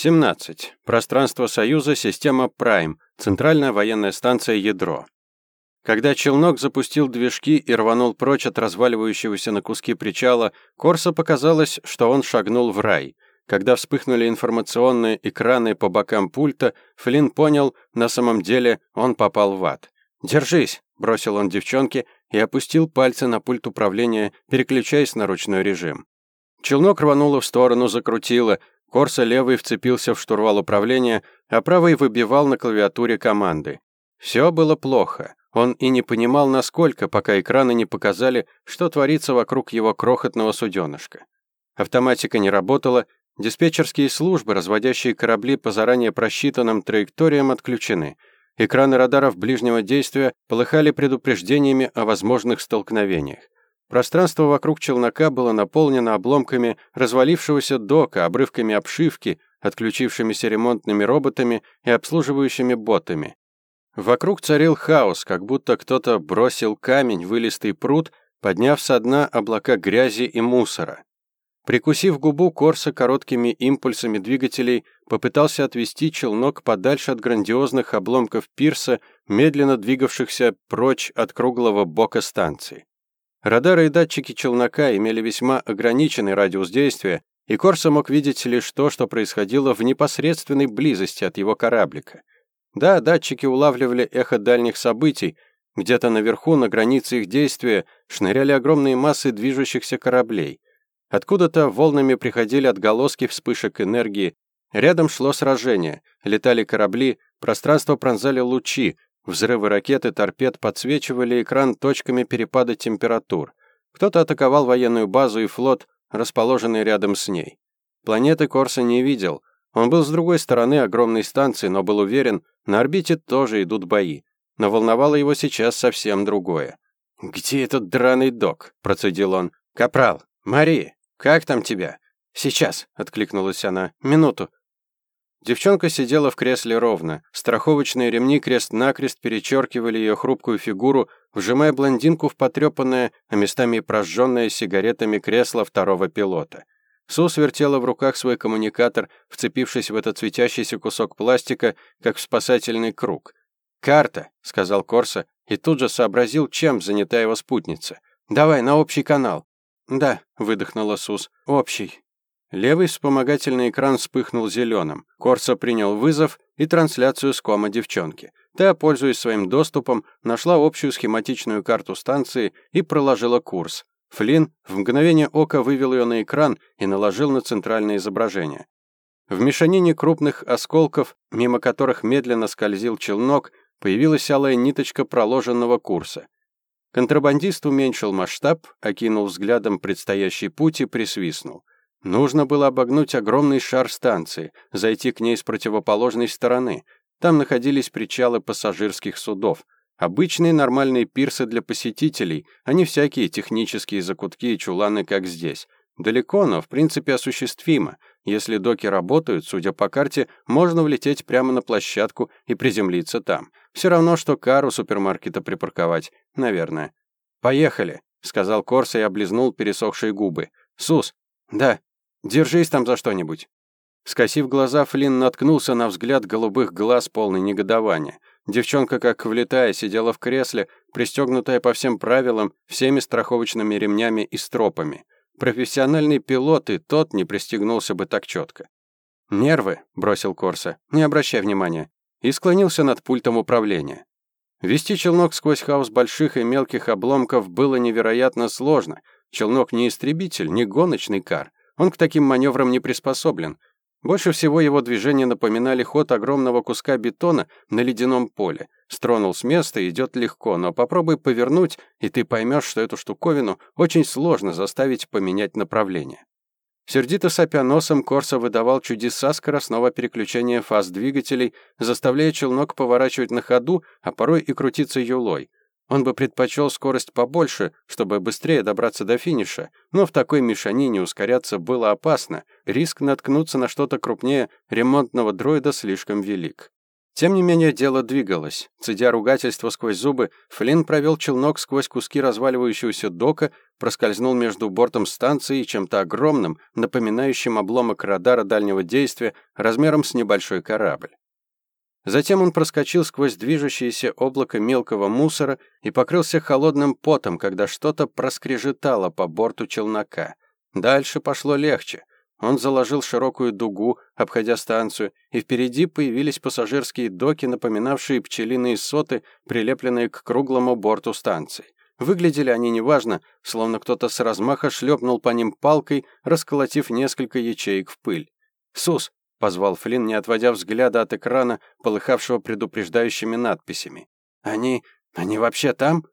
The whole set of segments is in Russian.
17. Пространство Союза, система Прайм, центральная военная станция «Ядро». Когда челнок запустил движки и рванул прочь от разваливающегося на куски причала, Корсо показалось, что он шагнул в рай. Когда вспыхнули информационные экраны по бокам пульта, Флинн понял, на самом деле он попал в ад. «Держись!» – бросил он девчонке и опустил пальцы на пульт управления, переключаясь на ручной режим. Челнок рвануло в сторону, закрутило – Корса левый вцепился в штурвал управления, а правый выбивал на клавиатуре команды. Все было плохо. Он и не понимал, насколько, пока экраны не показали, что творится вокруг его крохотного суденышка. Автоматика не работала, диспетчерские службы, разводящие корабли по заранее просчитанным траекториям, отключены. Экраны радаров ближнего действия полыхали предупреждениями о возможных столкновениях. Пространство вокруг челнока было наполнено обломками развалившегося дока, обрывками обшивки, отключившимися ремонтными роботами и обслуживающими ботами. Вокруг царил хаос, как будто кто-то бросил камень в вылистый пруд, подняв со дна облака грязи и мусора. Прикусив губу, Корса короткими импульсами двигателей попытался отвести челнок подальше от грандиозных обломков пирса, медленно двигавшихся прочь от круглого бока станции. Радары и датчики челнока имели весьма ограниченный радиус действия, и Корса мог видеть лишь то, что происходило в непосредственной близости от его кораблика. Да, датчики улавливали эхо дальних событий, где-то наверху, на границе их действия, шныряли огромные массы движущихся кораблей. Откуда-то волнами приходили отголоски вспышек энергии. Рядом шло сражение, летали корабли, пространство пронзали лучи, Взрывы ракет и торпед подсвечивали экран точками перепада температур. Кто-то атаковал военную базу и флот, расположенный рядом с ней. Планеты Корса не видел. Он был с другой стороны огромной станции, но был уверен, на орбите тоже идут бои. Но волновало его сейчас совсем другое. «Где этот драный док?» – процедил он. «Капрал! Мари! Как там тебя?» «Сейчас!» – откликнулась она. «Минуту!» Девчонка сидела в кресле ровно. Страховочные ремни крест-накрест перечеркивали ее хрупкую фигуру, вжимая блондинку в потрепанное, а местами прожженное сигаретами кресло второго пилота. Сус вертела в руках свой коммуникатор, вцепившись в этот светящийся кусок пластика, как в спасательный круг. «Карта», — сказал Корса, и тут же сообразил, чем занята его спутница. «Давай, на общий канал». «Да», — выдохнула Сус, — «общий». Левый вспомогательный экран вспыхнул зеленым. Корса принял вызов и трансляцию с кома девчонки. Та, пользуясь своим доступом, нашла общую схематичную карту станции и проложила курс. Флинн в мгновение ока вывел ее на экран и наложил на центральное изображение. В мешанине крупных осколков, мимо которых медленно скользил челнок, появилась алая ниточка проложенного курса. Контрабандист уменьшил масштаб, окинул взглядом предстоящий путь и присвистнул. Нужно было обогнуть огромный шар станции, зайти к ней с противоположной стороны. Там находились причалы пассажирских судов. Обычные нормальные пирсы для посетителей, а не всякие технические закутки и чуланы, как здесь. Далеко, но в принципе осуществимо. Если доки работают, судя по карте, можно влететь прямо на площадку и приземлиться там. Все равно, что кару супермаркета припарковать, наверное. «Поехали», — сказал Корса и облизнул пересохшие губы. «Сус». «Да». Держись там за что-нибудь». Скосив глаза, Флинн наткнулся на взгляд голубых глаз, полный негодования. Девчонка, как влетая, сидела в кресле, пристегнутая по всем правилам, всеми страховочными ремнями и стропами. Профессиональный пилот и тот не пристегнулся бы так четко. «Нервы», — бросил Корса, — «не обращай внимания», и склонился над пультом управления. Вести челнок сквозь хаос больших и мелких обломков было невероятно сложно. Челнок не истребитель, не гоночный кар. Он к таким маневрам не приспособлен. Больше всего его движения напоминали ход огромного куска бетона на ледяном поле. Стронул с места, идет легко, но попробуй повернуть, и ты поймешь, что эту штуковину очень сложно заставить поменять направление. Сердито сопя носом, Корса выдавал чудеса скоростного переключения фаз двигателей, заставляя челнок поворачивать на ходу, а порой и крутиться юлой. Он бы предпочел скорость побольше, чтобы быстрее добраться до финиша, но в такой мешанине ускоряться было опасно, риск наткнуться на что-то крупнее ремонтного дроида слишком велик. Тем не менее, дело двигалось. Цедя ругательство сквозь зубы, Флинн провел челнок сквозь куски разваливающегося дока, проскользнул между бортом станции и чем-то огромным, напоминающим обломок радара дальнего действия, размером с небольшой корабль. Затем он проскочил сквозь движущееся облако мелкого мусора и покрылся холодным потом, когда что-то проскрежетало по борту челнока. Дальше пошло легче. Он заложил широкую дугу, обходя станцию, и впереди появились пассажирские доки, напоминавшие пчелиные соты, прилепленные к круглому борту станции. Выглядели они неважно, словно кто-то с размаха шлепнул по ним палкой, расколотив несколько ячеек в пыль. «Сус!» — позвал Флинн, не отводя взгляда от экрана, полыхавшего предупреждающими надписями. «Они... они вообще там?»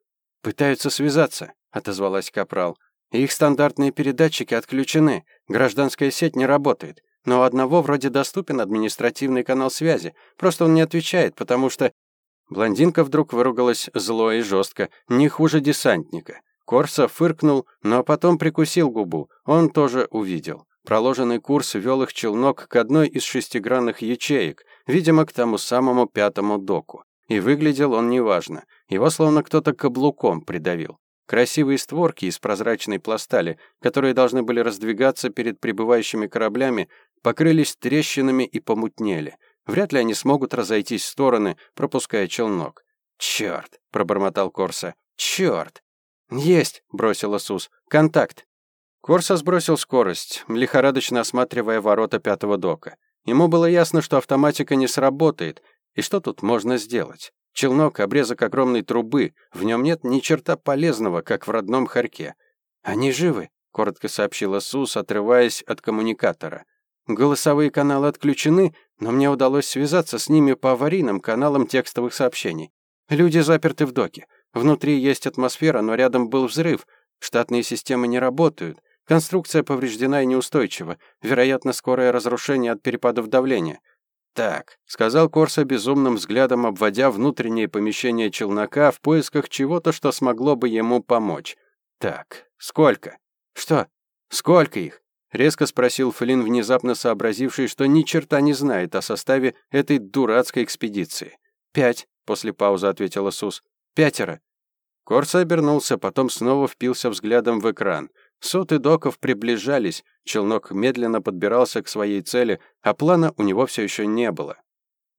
«Пытаются связаться», — отозвалась Капрал. Их стандартные передатчики отключены, гражданская сеть не работает. Но у одного вроде доступен административный канал связи, просто он не отвечает, потому что... Блондинка вдруг выругалась зло и жестко, не хуже десантника. Корса фыркнул, но потом прикусил губу. Он тоже увидел. Проложенный курс вел их челнок к одной из шестигранных ячеек, видимо, к тому самому пятому доку. И выглядел он неважно. Его словно кто-то каблуком придавил. Красивые створки из прозрачной пластали, которые должны были раздвигаться перед прибывающими кораблями, покрылись трещинами и помутнели. Вряд ли они смогут разойтись в стороны, пропуская челнок. «Чёрт!» — пробормотал Корса. «Чёрт!» «Есть!» — бросил Сус. «Контакт!» Корса сбросил скорость, лихорадочно осматривая ворота пятого дока. Ему было ясно, что автоматика не сработает, и что тут можно сделать? Челнок — обрезок огромной трубы, в нем нет ни черта полезного, как в родном Харьке. «Они живы», — коротко сообщила Сус, отрываясь от коммуникатора. «Голосовые каналы отключены, но мне удалось связаться с ними по аварийным каналам текстовых сообщений. Люди заперты в доке. Внутри есть атмосфера, но рядом был взрыв. Штатные системы не работают. Конструкция повреждена и неустойчива. Вероятно, скорое разрушение от перепадов давления. «Так», — сказал Корса безумным взглядом, обводя внутреннее помещение челнока в поисках чего-то, что смогло бы ему помочь. «Так, сколько?» «Что? Сколько их?» — резко спросил Флинн, внезапно сообразивший, что ни черта не знает о составе этой дурацкой экспедиции. «Пять», — после паузы ответила Сус. «Пятеро». Корса обернулся, потом снова впился взглядом в экран — Соты доков приближались, челнок медленно подбирался к своей цели, а плана у него все еще не было.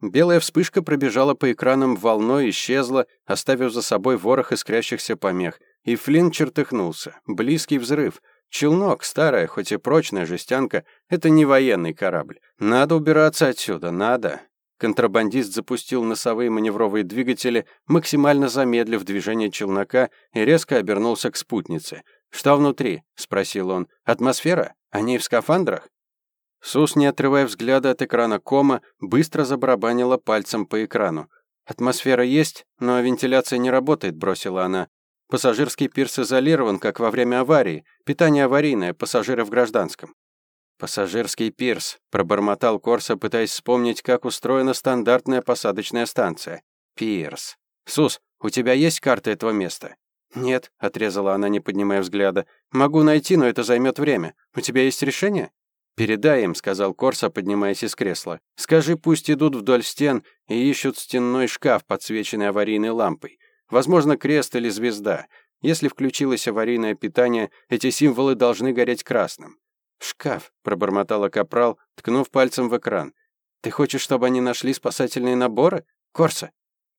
Белая вспышка пробежала по экранам волной, исчезла, оставив за собой ворох искрящихся помех, и Флинн чертыхнулся. Близкий взрыв. Челнок, старая, хоть и прочная жестянка, это не военный корабль. Надо убираться отсюда, надо. Контрабандист запустил носовые маневровые двигатели, максимально замедлив движение челнока и резко обернулся к спутнице — «Что внутри?» — спросил он. «Атмосфера? Они в скафандрах?» Сус, не отрывая взгляда от экрана кома, быстро забарабанила пальцем по экрану. «Атмосфера есть, но вентиляция не работает», — бросила она. «Пассажирский пирс изолирован, как во время аварии. Питание аварийное, пассажиры в гражданском». «Пассажирский пирс», — пробормотал Корса, пытаясь вспомнить, как устроена стандартная посадочная станция. «Пирс. Сус, у тебя есть карта этого места?» «Нет», — отрезала она, не поднимая взгляда. «Могу найти, но это займет время. У тебя есть решение?» «Передай им», — сказал Корса, поднимаясь из кресла. «Скажи, пусть идут вдоль стен и ищут стенной шкаф, подсвеченный аварийной лампой. Возможно, крест или звезда. Если включилось аварийное питание, эти символы должны гореть красным». «Шкаф», — пробормотала Капрал, ткнув пальцем в экран. «Ты хочешь, чтобы они нашли спасательные наборы? Корса,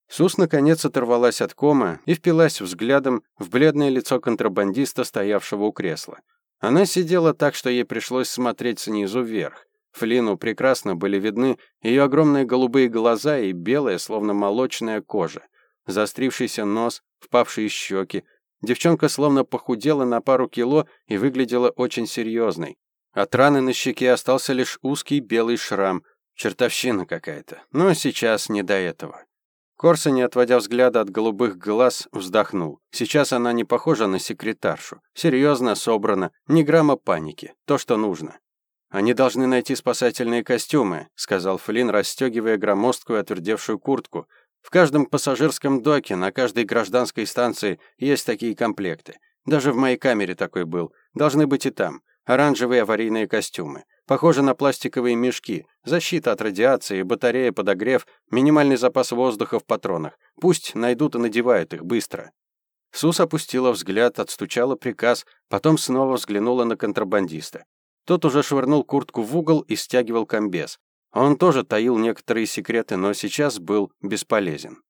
Сус наконец оторвалась от кома и впилась взглядом в бледное лицо контрабандиста, стоявшего у кресла. Она сидела так, что ей пришлось смотреть снизу вверх. Флину прекрасно были видны ее огромные голубые глаза и белая, словно молочная кожа, заострившийся нос, впавшие щеки. Девчонка словно похудела на пару кило и выглядела очень серьезной. От раны на щеке остался лишь узкий белый шрам. Чертовщина какая-то. Но сейчас не до этого. Корса, не отводя взгляда от голубых глаз, вздохнул. Сейчас она не похожа на секретаршу. Серьезно, собрана, ни грамма паники. То, что нужно. «Они должны найти спасательные костюмы», — сказал Флинн, расстегивая громоздкую отвердевшую куртку. «В каждом пассажирском доке, на каждой гражданской станции есть такие комплекты. Даже в моей камере такой был. Должны быть и там. Оранжевые аварийные костюмы. Похоже на пластиковые мешки. Защита от радиации, батарея, подогрев, минимальный запас воздуха в патронах. Пусть найдут и надевают их быстро. Сус опустила взгляд, отстучала приказ, потом снова взглянула на контрабандиста. Тот уже швырнул куртку в угол и стягивал комбез. Он тоже таил некоторые секреты, но сейчас был бесполезен.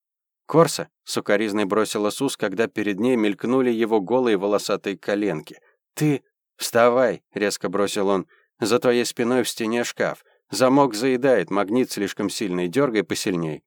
«Корса!» — сукоризной бросила Сус, когда перед ней мелькнули его голые волосатые коленки. «Ты...» «Вставай!» — резко бросил он. «За твоей спиной в стене шкаф. Замок заедает, магнит слишком сильный, дергай посильней».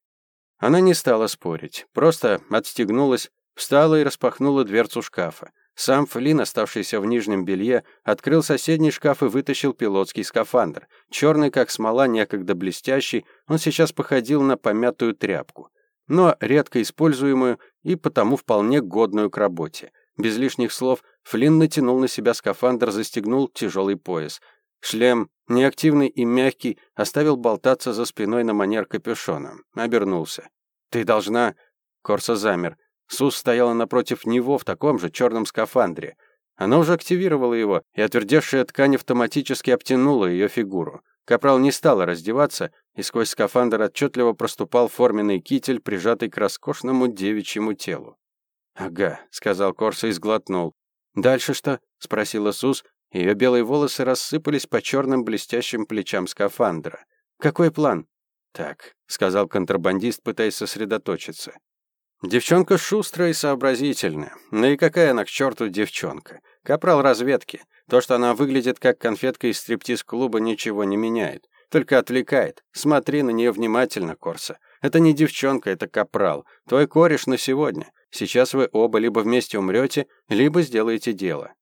Она не стала спорить, просто отстегнулась, встала и распахнула дверцу шкафа. Сам Флин, оставшийся в нижнем белье, открыл соседний шкаф и вытащил пилотский скафандр. Черный, как смола, некогда блестящий, он сейчас походил на помятую тряпку но редко используемую и потому вполне годную к работе. Без лишних слов Флинн натянул на себя скафандр, застегнул тяжелый пояс. Шлем, неактивный и мягкий, оставил болтаться за спиной на манер капюшона. Обернулся. «Ты должна...» Корса замер. Сус стояла напротив него в таком же черном скафандре. Она уже активировала его, и отвердевшая ткань автоматически обтянула ее фигуру. Капрал не стала раздеваться, и сквозь скафандр отчетливо проступал форменный китель, прижатый к роскошному девичьему телу. «Ага», — сказал Корса и сглотнул. «Дальше что?» — спросила Сус. Ее белые волосы рассыпались по черным блестящим плечам скафандра. «Какой план?» «Так», — сказал контрабандист, пытаясь сосредоточиться. «Девчонка шустрая и сообразительная. Ну и какая она к черту девчонка? Капрал разведки. То, что она выглядит как конфетка из стриптиз-клуба, ничего не меняет. Только отвлекает. Смотри на нее внимательно, Корса. Это не девчонка, это капрал. Твой кореш на сегодня. Сейчас вы оба либо вместе умрете, либо сделаете дело.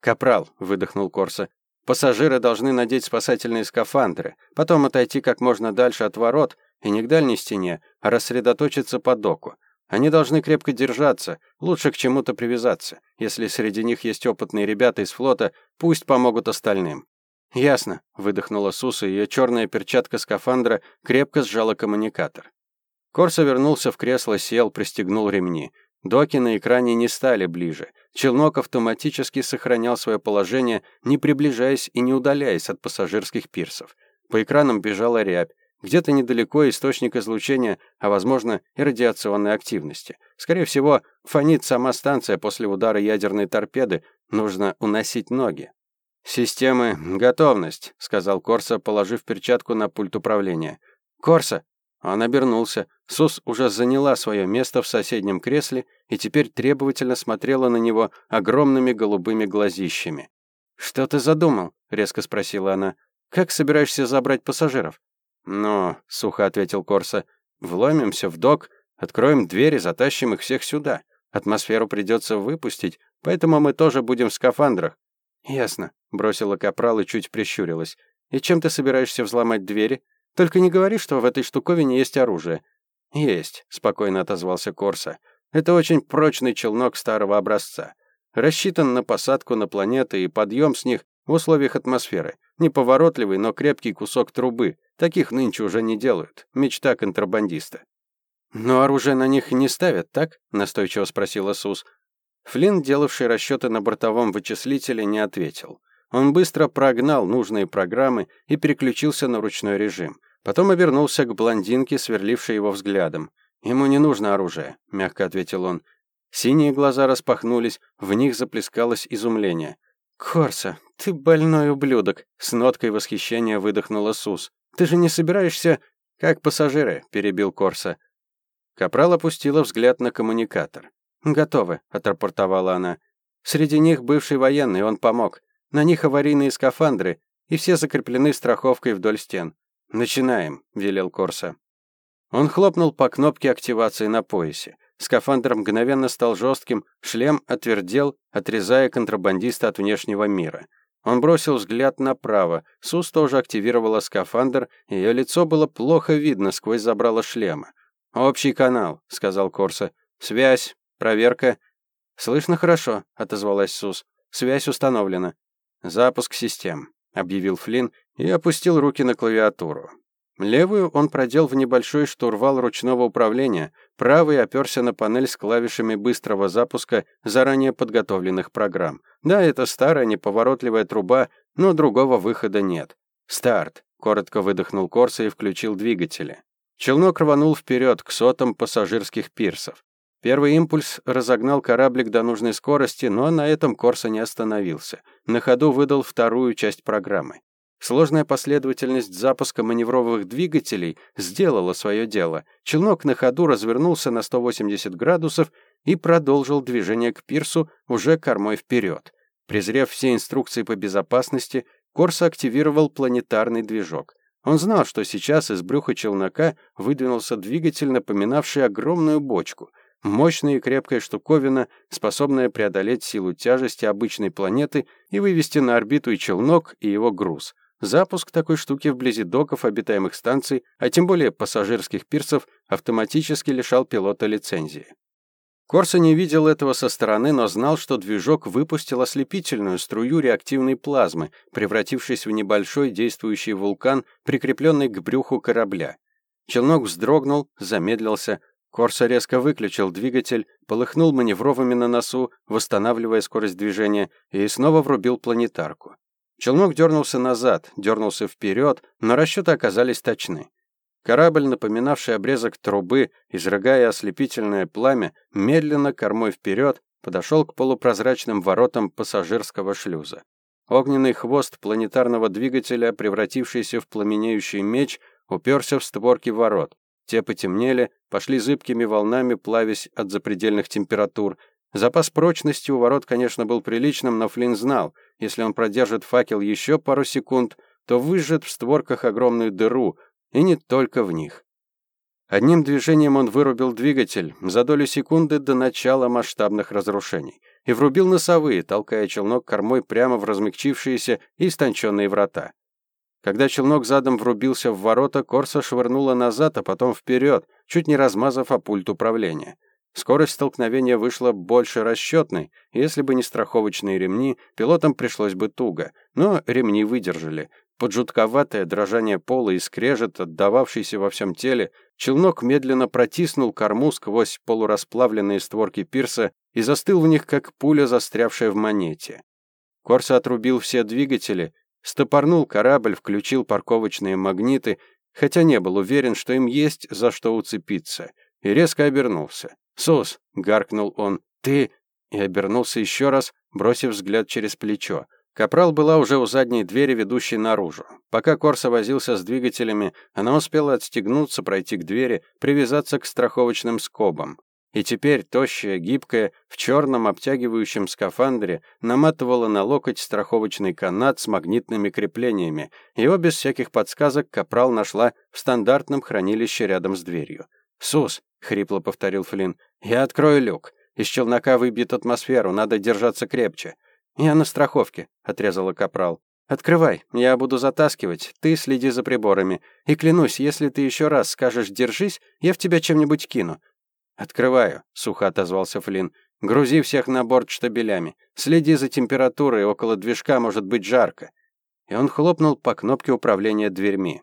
Капрал, выдохнул Корса. Пассажиры должны надеть спасательные скафандры, потом отойти как можно дальше от ворот и не к дальней стене, а рассредоточиться по доку. Они должны крепко держаться, лучше к чему-то привязаться. Если среди них есть опытные ребята из флота, пусть помогут остальным. «Ясно», — выдохнула Суса, и ее черная перчатка скафандра крепко сжала коммуникатор. Корса вернулся в кресло, сел, пристегнул ремни. Доки на экране не стали ближе. Челнок автоматически сохранял свое положение, не приближаясь и не удаляясь от пассажирских пирсов. По экранам бежала рябь. Где-то недалеко источник излучения, а возможно и радиационной активности. Скорее всего, фонит сама станция после удара ядерной торпеды, нужно уносить ноги. «Системы готовность», — сказал Корса, положив перчатку на пульт управления. «Корса!» Он обернулся. Сус уже заняла свое место в соседнем кресле и теперь требовательно смотрела на него огромными голубыми глазищами. «Что ты задумал?» — резко спросила она. «Как собираешься забрать пассажиров?» «Ну», — сухо ответил Корса, — «вломимся в док, откроем двери, затащим их всех сюда. Атмосферу придется выпустить, поэтому мы тоже будем в скафандрах». «Ясно», — бросила капрал и чуть прищурилась. «И чем ты собираешься взломать двери? Только не говори, что в этой штуковине есть оружие». «Есть», — спокойно отозвался Корса. «Это очень прочный челнок старого образца. Рассчитан на посадку на планеты и подъем с них в условиях атмосферы. Неповоротливый, но крепкий кусок трубы. Таких нынче уже не делают. Мечта контрабандиста. «Но оружие на них не ставят, так?» — настойчиво спросила Сус. Флинн, делавший расчеты на бортовом вычислителе, не ответил. Он быстро прогнал нужные программы и переключился на ручной режим. Потом обернулся к блондинке, сверлившей его взглядом. «Ему не нужно оружие», — мягко ответил он. Синие глаза распахнулись, в них заплескалось изумление. «Корса, ты больной ублюдок!» — с ноткой восхищения выдохнула Сус. «Ты же не собираешься...» «Как пассажиры», — перебил Корса. Капрал опустила взгляд на коммуникатор. «Готовы», — отрапортовала она. «Среди них бывший военный, он помог. На них аварийные скафандры, и все закреплены страховкой вдоль стен. Начинаем», — велел Корса. Он хлопнул по кнопке активации на поясе. Скафандр мгновенно стал жестким, шлем отвердел, отрезая контрабандиста от внешнего мира. Он бросил взгляд направо. Сус тоже активировала скафандр, ее лицо было плохо видно сквозь забрало шлема. «Общий канал», — сказал Корса. «Связь, проверка». «Слышно хорошо», — отозвалась Сус. «Связь установлена». «Запуск систем», — объявил Флинн и опустил руки на клавиатуру. Левую он продел в небольшой штурвал ручного управления, правый оперся на панель с клавишами быстрого запуска заранее подготовленных программ. Да, это старая неповоротливая труба, но другого выхода нет. «Старт!» — коротко выдохнул Корса и включил двигатели. Челнок рванул вперед к сотам пассажирских пирсов. Первый импульс разогнал кораблик до нужной скорости, но на этом Корса не остановился. На ходу выдал вторую часть программы. Сложная последовательность запуска маневровых двигателей сделала свое дело. Челнок на ходу развернулся на 180 градусов и продолжил движение к пирсу уже кормой вперед. Презрев все инструкции по безопасности, Корса активировал планетарный движок. Он знал, что сейчас из брюха челнока выдвинулся двигатель, напоминавший огромную бочку. Мощная и крепкая штуковина, способная преодолеть силу тяжести обычной планеты и вывести на орбиту и челнок, и его груз. Запуск такой штуки вблизи доков обитаемых станций, а тем более пассажирских пирсов, автоматически лишал пилота лицензии. Корса не видел этого со стороны, но знал, что движок выпустил ослепительную струю реактивной плазмы, превратившись в небольшой действующий вулкан, прикрепленный к брюху корабля. Челнок вздрогнул, замедлился. Корса резко выключил двигатель, полыхнул маневровыми на носу, восстанавливая скорость движения, и снова врубил планетарку. Челнок дернулся назад, дернулся вперед, но расчеты оказались точны. Корабль, напоминавший обрезок трубы, изрыгая ослепительное пламя, медленно кормой вперед подошел к полупрозрачным воротам пассажирского шлюза. Огненный хвост планетарного двигателя, превратившийся в пламенеющий меч, уперся в створки ворот. Те потемнели, пошли зыбкими волнами, плавясь от запредельных температур, Запас прочности у ворот, конечно, был приличным, но Флинн знал, если он продержит факел еще пару секунд, то выжжет в створках огромную дыру, и не только в них. Одним движением он вырубил двигатель за долю секунды до начала масштабных разрушений и врубил носовые, толкая челнок кормой прямо в размягчившиеся и истонченные врата. Когда челнок задом врубился в ворота, Корса швырнула назад, а потом вперед, чуть не размазав о пульт управления. Скорость столкновения вышла больше расчетной. Если бы не страховочные ремни, пилотам пришлось бы туго. Но ремни выдержали. Под жутковатое дрожание пола и скрежет, отдававшийся во всем теле, челнок медленно протиснул корму сквозь полурасплавленные створки пирса и застыл в них, как пуля, застрявшая в монете. Корса отрубил все двигатели, стопорнул корабль, включил парковочные магниты, хотя не был уверен, что им есть за что уцепиться, и резко обернулся. «Сос!» — гаркнул он. «Ты...» И обернулся еще раз, бросив взгляд через плечо. Капрал была уже у задней двери, ведущей наружу. Пока Корса возился с двигателями, она успела отстегнуться, пройти к двери, привязаться к страховочным скобам. И теперь, тощая, гибкая, в черном обтягивающем скафандре, наматывала на локоть страховочный канат с магнитными креплениями. Его без всяких подсказок Капрал нашла в стандартном хранилище рядом с дверью. «Сус!» — хрипло повторил Флинн. «Я открою люк. Из челнока выбьет атмосферу, надо держаться крепче». «Я на страховке», — отрезала Капрал. «Открывай, я буду затаскивать, ты следи за приборами. И клянусь, если ты еще раз скажешь «держись», я в тебя чем-нибудь кину». «Открываю», — сухо отозвался Флинн. «Грузи всех на борт штабелями. Следи за температурой, около движка может быть жарко». И он хлопнул по кнопке управления дверьми.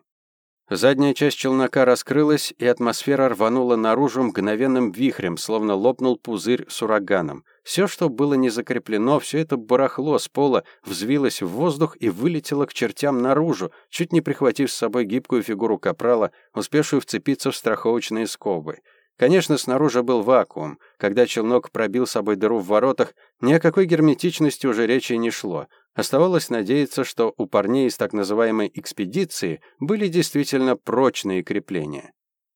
Задняя часть челнока раскрылась, и атмосфера рванула наружу мгновенным вихрем, словно лопнул пузырь с ураганом. Все, что было не закреплено, все это барахло с пола взвилось в воздух и вылетело к чертям наружу, чуть не прихватив с собой гибкую фигуру капрала, успевшую вцепиться в страховочные скобы. Конечно, снаружи был вакуум. Когда челнок пробил собой дыру в воротах, ни о какой герметичности уже речи не шло. Оставалось надеяться, что у парней из так называемой экспедиции были действительно прочные крепления.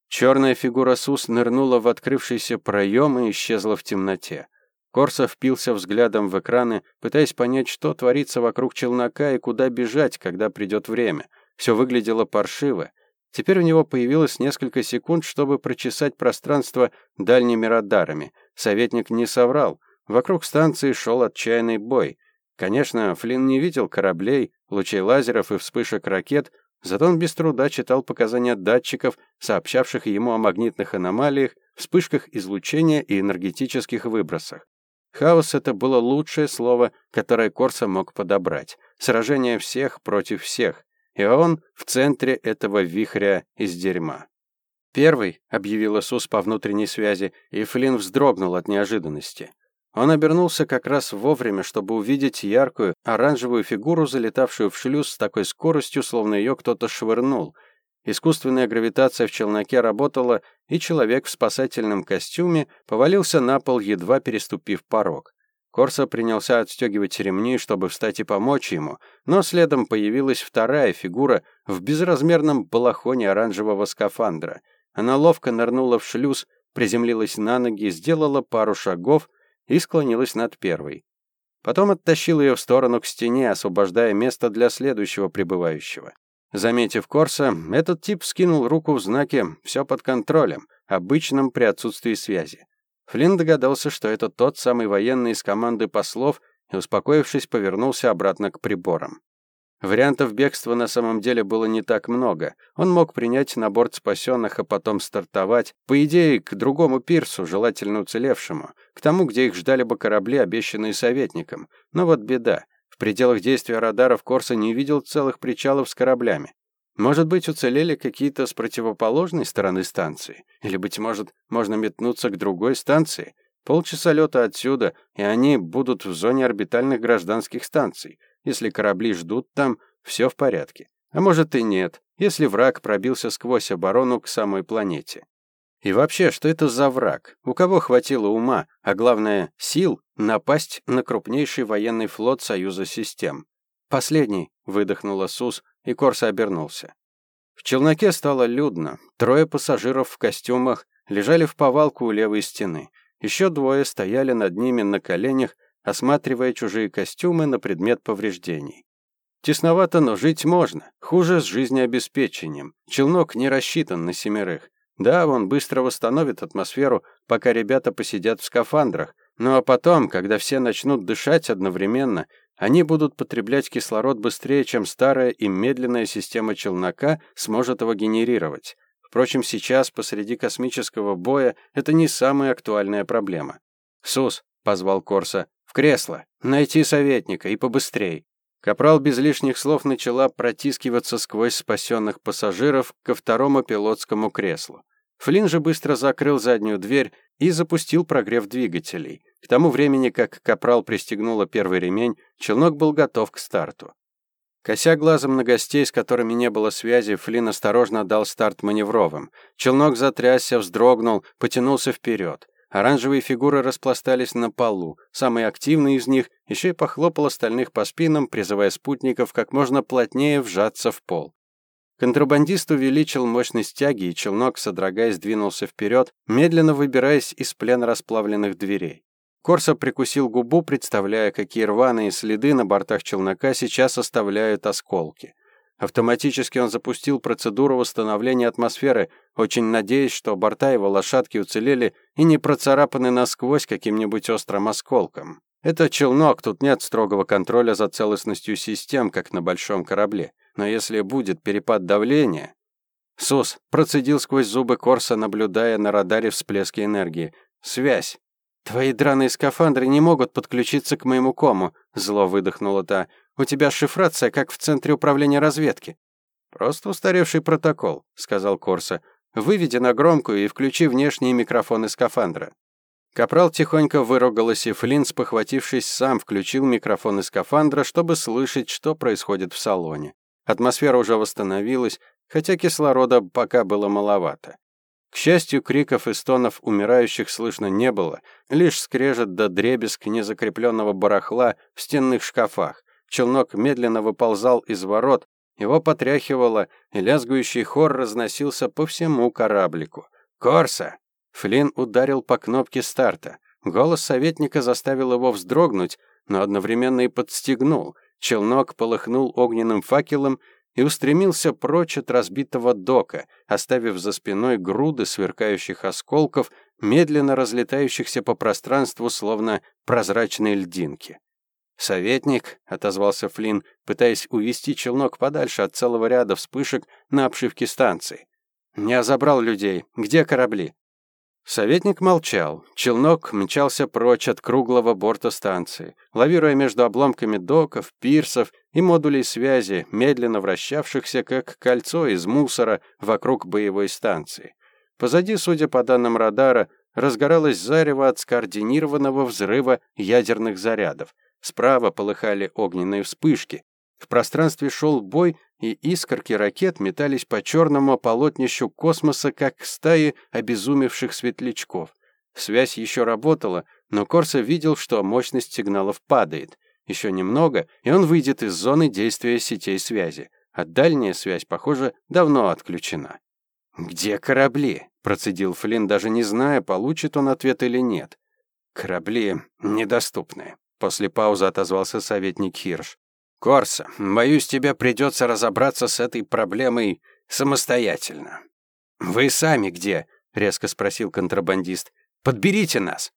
Черная фигура Сус нырнула в открывшийся проем и исчезла в темноте. Корса впился взглядом в экраны, пытаясь понять, что творится вокруг челнока и куда бежать, когда придет время. Все выглядело паршиво. Теперь у него появилось несколько секунд, чтобы прочесать пространство дальними радарами. Советник не соврал. Вокруг станции шел отчаянный бой. Конечно, Флинн не видел кораблей, лучей лазеров и вспышек ракет, зато он без труда читал показания датчиков, сообщавших ему о магнитных аномалиях, вспышках излучения и энергетических выбросах. Хаос — это было лучшее слово, которое Корса мог подобрать. Сражение всех против всех. И он в центре этого вихря из дерьма. «Первый», — объявил Иисус по внутренней связи, и Флинн вздрогнул от неожиданности. Он обернулся как раз вовремя, чтобы увидеть яркую оранжевую фигуру, залетавшую в шлюз с такой скоростью, словно ее кто-то швырнул. Искусственная гравитация в челноке работала, и человек в спасательном костюме повалился на пол, едва переступив порог. Корса принялся отстегивать ремни, чтобы встать и помочь ему, но следом появилась вторая фигура в безразмерном балахоне оранжевого скафандра. Она ловко нырнула в шлюз, приземлилась на ноги, сделала пару шагов — и склонилась над первой. Потом оттащил ее в сторону к стене, освобождая место для следующего прибывающего. Заметив Корса, этот тип скинул руку в знаке «все под контролем», обычном при отсутствии связи. Флинн догадался, что это тот самый военный из команды послов, и, успокоившись, повернулся обратно к приборам. Вариантов бегства на самом деле было не так много. Он мог принять на борт спасенных, а потом стартовать, по идее, к другому пирсу, желательно уцелевшему, к тому, где их ждали бы корабли, обещанные советником. Но вот беда. В пределах действия радаров Корса не видел целых причалов с кораблями. Может быть, уцелели какие-то с противоположной стороны станции? Или, быть может, можно метнуться к другой станции? Полчаса лета отсюда, и они будут в зоне орбитальных гражданских станций. Если корабли ждут там, все в порядке. А может и нет, если враг пробился сквозь оборону к самой планете. И вообще, что это за враг? У кого хватило ума, а главное, сил, напасть на крупнейший военный флот Союза систем? «Последний», — выдохнула Сус, и Корса обернулся. В челноке стало людно. Трое пассажиров в костюмах лежали в повалку у левой стены. Еще двое стояли над ними на коленях осматривая чужие костюмы на предмет повреждений. Тесновато, но жить можно. Хуже с жизнеобеспечением. Челнок не рассчитан на семерых. Да, он быстро восстановит атмосферу, пока ребята посидят в скафандрах. Ну а потом, когда все начнут дышать одновременно, они будут потреблять кислород быстрее, чем старая и медленная система челнока сможет его генерировать. Впрочем, сейчас, посреди космического боя, это не самая актуальная проблема. «Сус», — позвал Корса, в кресло. Найти советника и побыстрей. Капрал без лишних слов начала протискиваться сквозь спасенных пассажиров ко второму пилотскому креслу. Флинн же быстро закрыл заднюю дверь и запустил прогрев двигателей. К тому времени, как Капрал пристегнула первый ремень, челнок был готов к старту. Кося глазом на гостей, с которыми не было связи, Флинн осторожно дал старт маневровым. Челнок затрясся, вздрогнул, потянулся вперед. Оранжевые фигуры распластались на полу. Самый активный из них еще и похлопал остальных по спинам, призывая спутников как можно плотнее вжаться в пол. Контрабандист увеличил мощность тяги, и челнок, содрогаясь, двинулся вперед, медленно выбираясь из плена расплавленных дверей. Корса прикусил губу, представляя, какие рваные следы на бортах челнока сейчас оставляют осколки. Автоматически он запустил процедуру восстановления атмосферы, очень надеясь, что борта его лошадки уцелели и не процарапаны насквозь каким-нибудь острым осколком. Это челнок, тут нет строгого контроля за целостностью систем, как на большом корабле. Но если будет перепад давления... Сус процедил сквозь зубы Корса, наблюдая на радаре всплески энергии. «Связь!» «Твои драные скафандры не могут подключиться к моему кому», — зло выдохнула та. У тебя шифрация, как в центре управления разведки». «Просто устаревший протокол», — сказал Корса. «Выведи на громкую и включи внешние микрофоны скафандра». Капрал тихонько выругалась, и Флинн, похватившись, сам включил микрофон из скафандра, чтобы слышать, что происходит в салоне. Атмосфера уже восстановилась, хотя кислорода пока было маловато. К счастью, криков и стонов умирающих слышно не было, лишь скрежет до дребезг незакрепленного барахла в стенных шкафах, Челнок медленно выползал из ворот, его потряхивало, и лязгующий хор разносился по всему кораблику. «Корса!» Флинн ударил по кнопке старта. Голос советника заставил его вздрогнуть, но одновременно и подстегнул. Челнок полыхнул огненным факелом и устремился прочь от разбитого дока, оставив за спиной груды сверкающих осколков, медленно разлетающихся по пространству, словно прозрачные льдинки. «Советник», — отозвался Флинн, пытаясь увести челнок подальше от целого ряда вспышек на обшивке станции. «Не забрал людей. Где корабли?» Советник молчал. Челнок мчался прочь от круглого борта станции, лавируя между обломками доков, пирсов и модулей связи, медленно вращавшихся как кольцо из мусора вокруг боевой станции. Позади, судя по данным радара, разгоралось зарево от скоординированного взрыва ядерных зарядов. Справа полыхали огненные вспышки. В пространстве шел бой, и искорки ракет метались по черному полотнищу космоса, как стаи обезумевших светлячков. Связь еще работала, но Корса видел, что мощность сигналов падает. Еще немного, и он выйдет из зоны действия сетей связи. А дальняя связь, похоже, давно отключена. «Где корабли?» — процедил Флинн, даже не зная, получит он ответ или нет. «Корабли недоступны», — после паузы отозвался советник Хирш. «Корса, боюсь, тебе придется разобраться с этой проблемой самостоятельно». «Вы сами где?» — резко спросил контрабандист. «Подберите нас».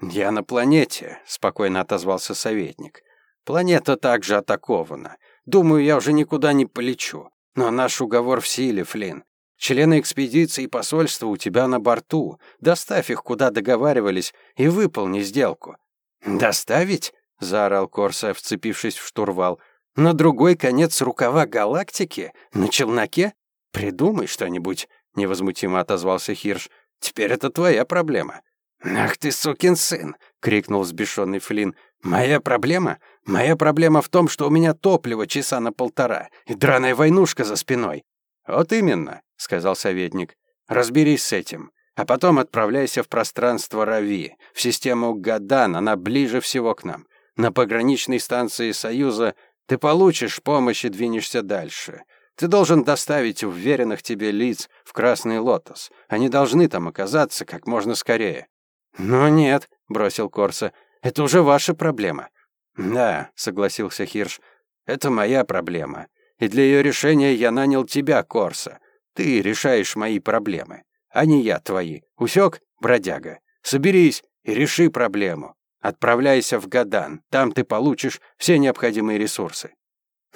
«Я на планете», — спокойно отозвался советник. «Планета также атакована. Думаю, я уже никуда не полечу. Но наш уговор в силе, Флинн. Члены экспедиции и посольства у тебя на борту. Доставь их, куда договаривались, и выполни сделку». «Доставить?» — заорал Корса, вцепившись в штурвал. «На другой конец рукава галактики? На челноке? Придумай что-нибудь», — невозмутимо отозвался Хирш. «Теперь это твоя проблема». «Ах ты, сукин сын!» — крикнул взбешенный Флинн. «Моя проблема? Моя проблема в том, что у меня топливо часа на полтора и драная войнушка за спиной». «Вот именно», — сказал советник. «Разберись с этим, а потом отправляйся в пространство Рави, в систему Гадан, она ближе всего к нам. На пограничной станции Союза ты получишь помощь и двинешься дальше. Ты должен доставить уверенных тебе лиц в Красный Лотос. Они должны там оказаться как можно скорее». «Но нет», — бросил Корса, — «это уже ваша проблема». «Да», — согласился Хирш, — «это моя проблема. И для ее решения я нанял тебя, Корса. Ты решаешь мои проблемы, а не я твои. Усек, бродяга? Соберись и реши проблему. Отправляйся в Гадан, там ты получишь все необходимые ресурсы».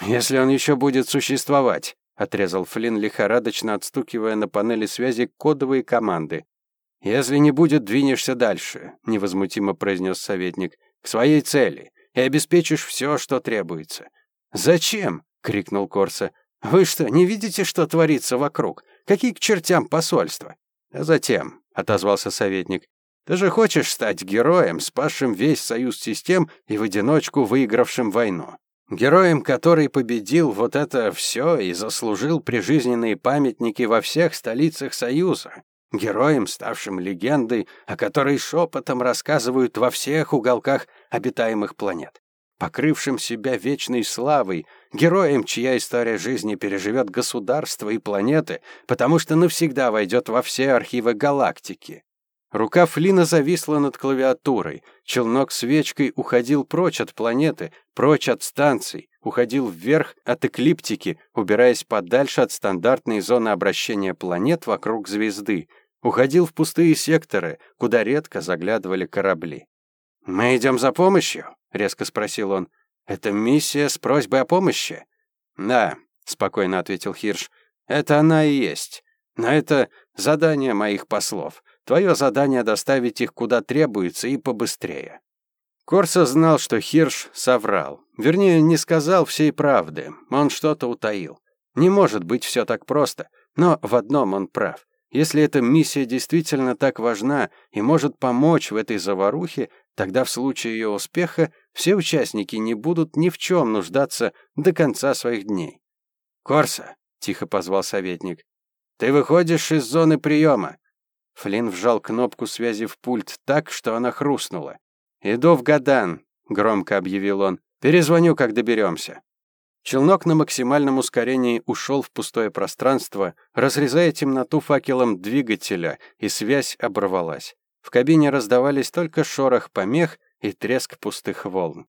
«Если он еще будет существовать», — отрезал Флинн, лихорадочно отстукивая на панели связи кодовые команды. «Если не будет, двинешься дальше», — невозмутимо произнес советник, — «к своей цели, и обеспечишь все, что требуется». «Зачем?» — крикнул Корса. «Вы что, не видите, что творится вокруг? Какие к чертям посольства?» «А затем», — отозвался советник, — «ты же хочешь стать героем, спасшим весь союз систем и в одиночку выигравшим войну. Героем, который победил вот это все и заслужил прижизненные памятники во всех столицах Союза, героем, ставшим легендой, о которой шепотом рассказывают во всех уголках обитаемых планет, покрывшим себя вечной славой, героем, чья история жизни переживет государства и планеты, потому что навсегда войдет во все архивы галактики. Рука Флина зависла над клавиатурой. Челнок свечкой уходил прочь от планеты, прочь от станций, уходил вверх от эклиптики, убираясь подальше от стандартной зоны обращения планет вокруг звезды, уходил в пустые секторы, куда редко заглядывали корабли. «Мы идем за помощью?» — резко спросил он. «Это миссия с просьбой о помощи?» «Да», — спокойно ответил Хирш. «Это она и есть. Но это задание моих послов. Твое задание доставить их куда требуется и побыстрее». Корса знал, что Хирш соврал. Вернее, не сказал всей правды. Он что-то утаил. Не может быть все так просто. Но в одном он прав. Если эта миссия действительно так важна и может помочь в этой заварухе, тогда в случае ее успеха все участники не будут ни в чем нуждаться до конца своих дней. «Корса», — тихо позвал советник, — «ты выходишь из зоны приема». Флинн вжал кнопку связи в пульт так, что она хрустнула. «Иду в Гадан», — громко объявил он. «Перезвоню, как доберемся». Челнок на максимальном ускорении ушел в пустое пространство, разрезая темноту факелом двигателя, и связь оборвалась. В кабине раздавались только шорох помех и треск пустых волн.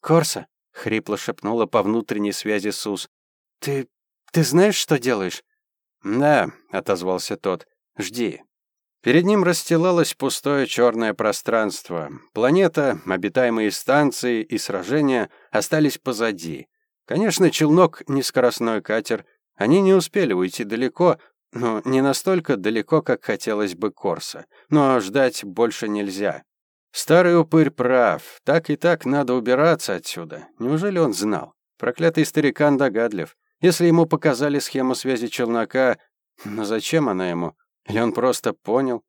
«Корса», — хрипло шепнула по внутренней связи Сус, — «ты... ты знаешь, что делаешь?» «Да», — отозвался тот, — «жди». Перед ним расстилалось пустое черное пространство. Планета, обитаемые станции и сражения остались позади. Конечно, челнок — не скоростной катер. Они не успели уйти далеко, но не настолько далеко, как хотелось бы Корса. Но ждать больше нельзя. Старый упырь прав. Так и так надо убираться отсюда. Неужели он знал? Проклятый старикан догадлив. Если ему показали схему связи челнока, но зачем она ему? Или он просто понял?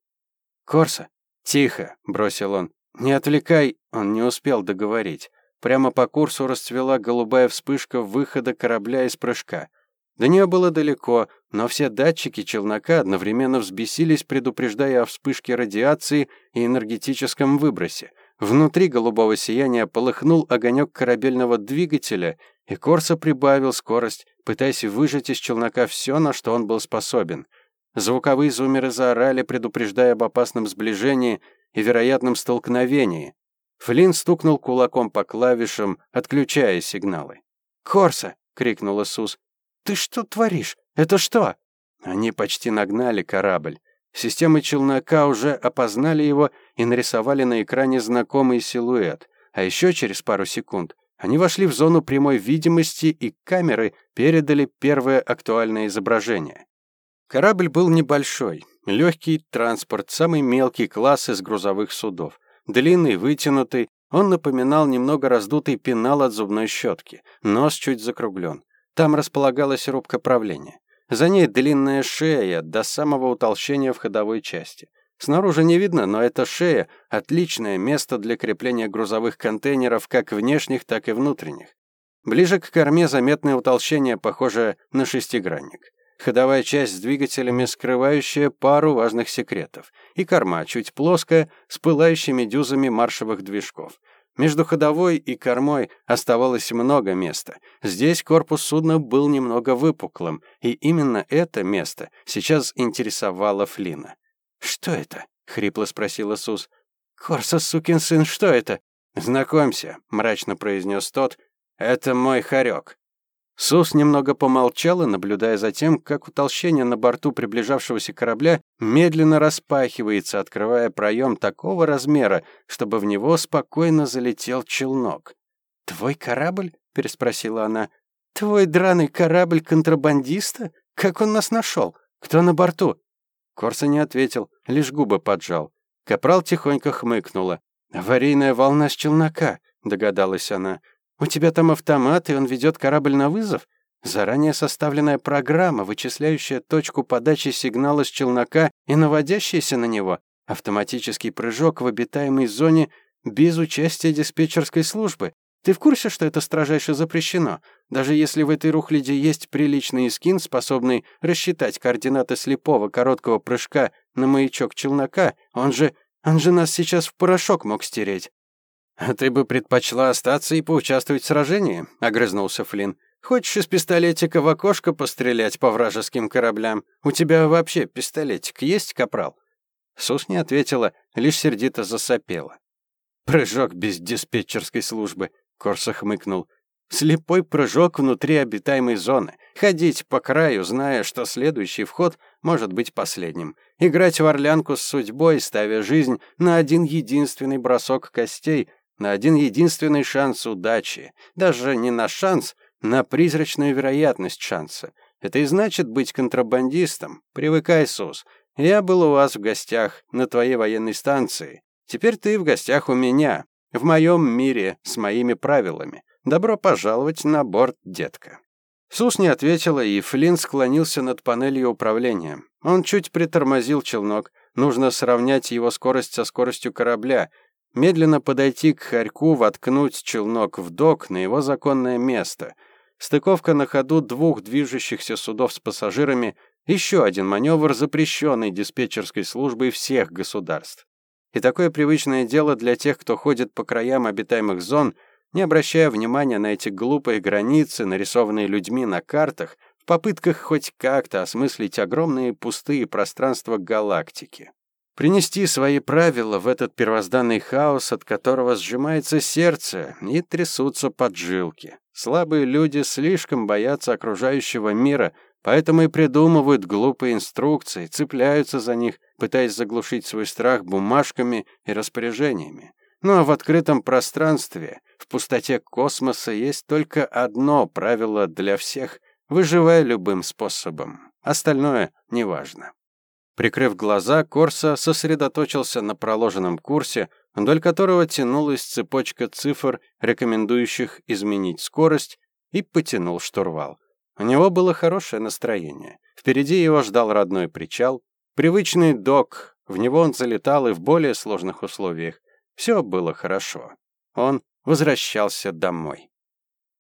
«Корса!» «Тихо!» — бросил он. «Не отвлекай!» Он не успел договорить. Прямо по курсу расцвела голубая вспышка выхода корабля из прыжка. До нее было далеко, но все датчики челнока одновременно взбесились, предупреждая о вспышке радиации и энергетическом выбросе. Внутри голубого сияния полыхнул огонек корабельного двигателя, и Корса прибавил скорость, пытаясь выжать из челнока все, на что он был способен. Звуковые зумеры заорали, предупреждая об опасном сближении и вероятном столкновении. Флинн стукнул кулаком по клавишам, отключая сигналы. «Корса!» — крикнул Иисус. «Ты что творишь? Это что?» Они почти нагнали корабль. Системы челнока уже опознали его и нарисовали на экране знакомый силуэт. А еще через пару секунд они вошли в зону прямой видимости, и камеры передали первое актуальное изображение. Корабль был небольшой, легкий транспорт, самый мелкий класс из грузовых судов. Длинный, вытянутый, он напоминал немного раздутый пенал от зубной щетки, нос чуть закруглен. Там располагалась рубка правления. За ней длинная шея до самого утолщения в ходовой части. Снаружи не видно, но эта шея — отличное место для крепления грузовых контейнеров как внешних, так и внутренних. Ближе к корме заметное утолщение, похожее на шестигранник. Ходовая часть с двигателями, скрывающая пару важных секретов. И корма чуть плоская, с пылающими дюзами маршевых движков. Между ходовой и кормой оставалось много места. Здесь корпус судна был немного выпуклым, и именно это место сейчас интересовало Флина. «Что это?» — хрипло спросил Иисус. «Корса, сукин сын, что это?» «Знакомься», — мрачно произнес тот. «Это мой хорек». Сус немного помолчала, наблюдая за тем, как утолщение на борту приближавшегося корабля медленно распахивается, открывая проем такого размера, чтобы в него спокойно залетел челнок. «Твой корабль?» — переспросила она. «Твой драный корабль контрабандиста? Как он нас нашел? Кто на борту?» Корса не ответил, лишь губы поджал. Капрал тихонько хмыкнула. «Аварийная волна с челнока», — догадалась она. У тебя там автомат, и он ведет корабль на вызов? Заранее составленная программа, вычисляющая точку подачи сигнала с челнока и наводящаяся на него. Автоматический прыжок в обитаемой зоне без участия диспетчерской службы. Ты в курсе, что это строжайше запрещено? Даже если в этой рухляде есть приличный скин, способный рассчитать координаты слепого короткого прыжка на маячок челнока, он же... он же нас сейчас в порошок мог стереть. «А ты бы предпочла остаться и поучаствовать в сражении?» — огрызнулся Флинн. «Хочешь из пистолетика в окошко пострелять по вражеским кораблям? У тебя вообще пистолетик есть, капрал?» Сус не ответила, лишь сердито засопела. «Прыжок без диспетчерской службы», — Корса хмыкнул. «Слепой прыжок внутри обитаемой зоны. Ходить по краю, зная, что следующий вход может быть последним. Играть в орлянку с судьбой, ставя жизнь на один единственный бросок костей — на один единственный шанс удачи. Даже не на шанс, на призрачную вероятность шанса. Это и значит быть контрабандистом. Привыкай, Сус. Я был у вас в гостях на твоей военной станции. Теперь ты в гостях у меня. В моем мире, с моими правилами. Добро пожаловать на борт, детка». Сус не ответила, и Флинн склонился над панелью управления. Он чуть притормозил челнок. Нужно сравнять его скорость со скоростью корабля, Медленно подойти к хорьку, воткнуть челнок в док на его законное место. Стыковка на ходу двух движущихся судов с пассажирами — еще один маневр, запрещенный диспетчерской службой всех государств. И такое привычное дело для тех, кто ходит по краям обитаемых зон, не обращая внимания на эти глупые границы, нарисованные людьми на картах, в попытках хоть как-то осмыслить огромные пустые пространства галактики. Принести свои правила в этот первозданный хаос, от которого сжимается сердце и трясутся поджилки. Слабые люди слишком боятся окружающего мира, поэтому и придумывают глупые инструкции, цепляются за них, пытаясь заглушить свой страх бумажками и распоряжениями. Ну а в открытом пространстве, в пустоте космоса есть только одно правило для всех — выживай любым способом. Остальное неважно. Прикрыв глаза, Корса сосредоточился на проложенном курсе, вдоль которого тянулась цепочка цифр, рекомендующих изменить скорость, и потянул штурвал. У него было хорошее настроение. Впереди его ждал родной причал, привычный док, В него он залетал и в более сложных условиях. Все было хорошо. Он возвращался домой.